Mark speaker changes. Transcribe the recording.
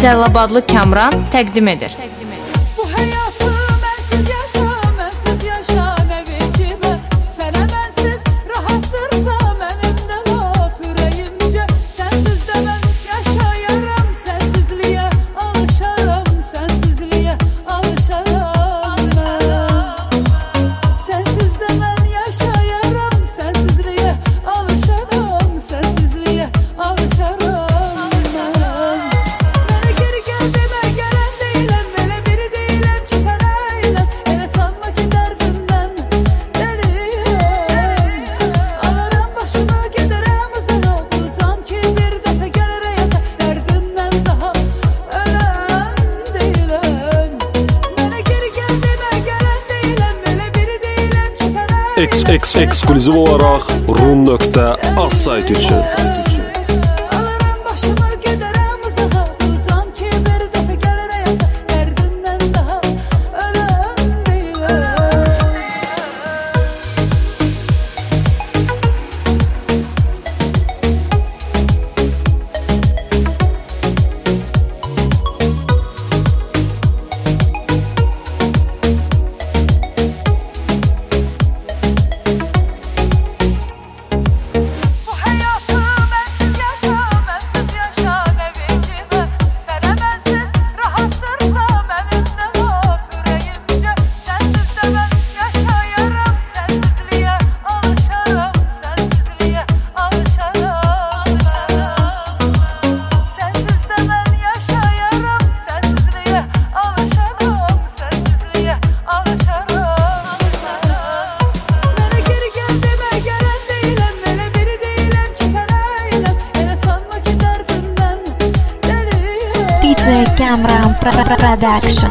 Speaker 1: Cəlilabadlı Kamran təqdim edir.
Speaker 2: Təqdim. XXX eksklüziv olaraq rum.az saytı üçün.
Speaker 3: диджей Камрам Продакшн.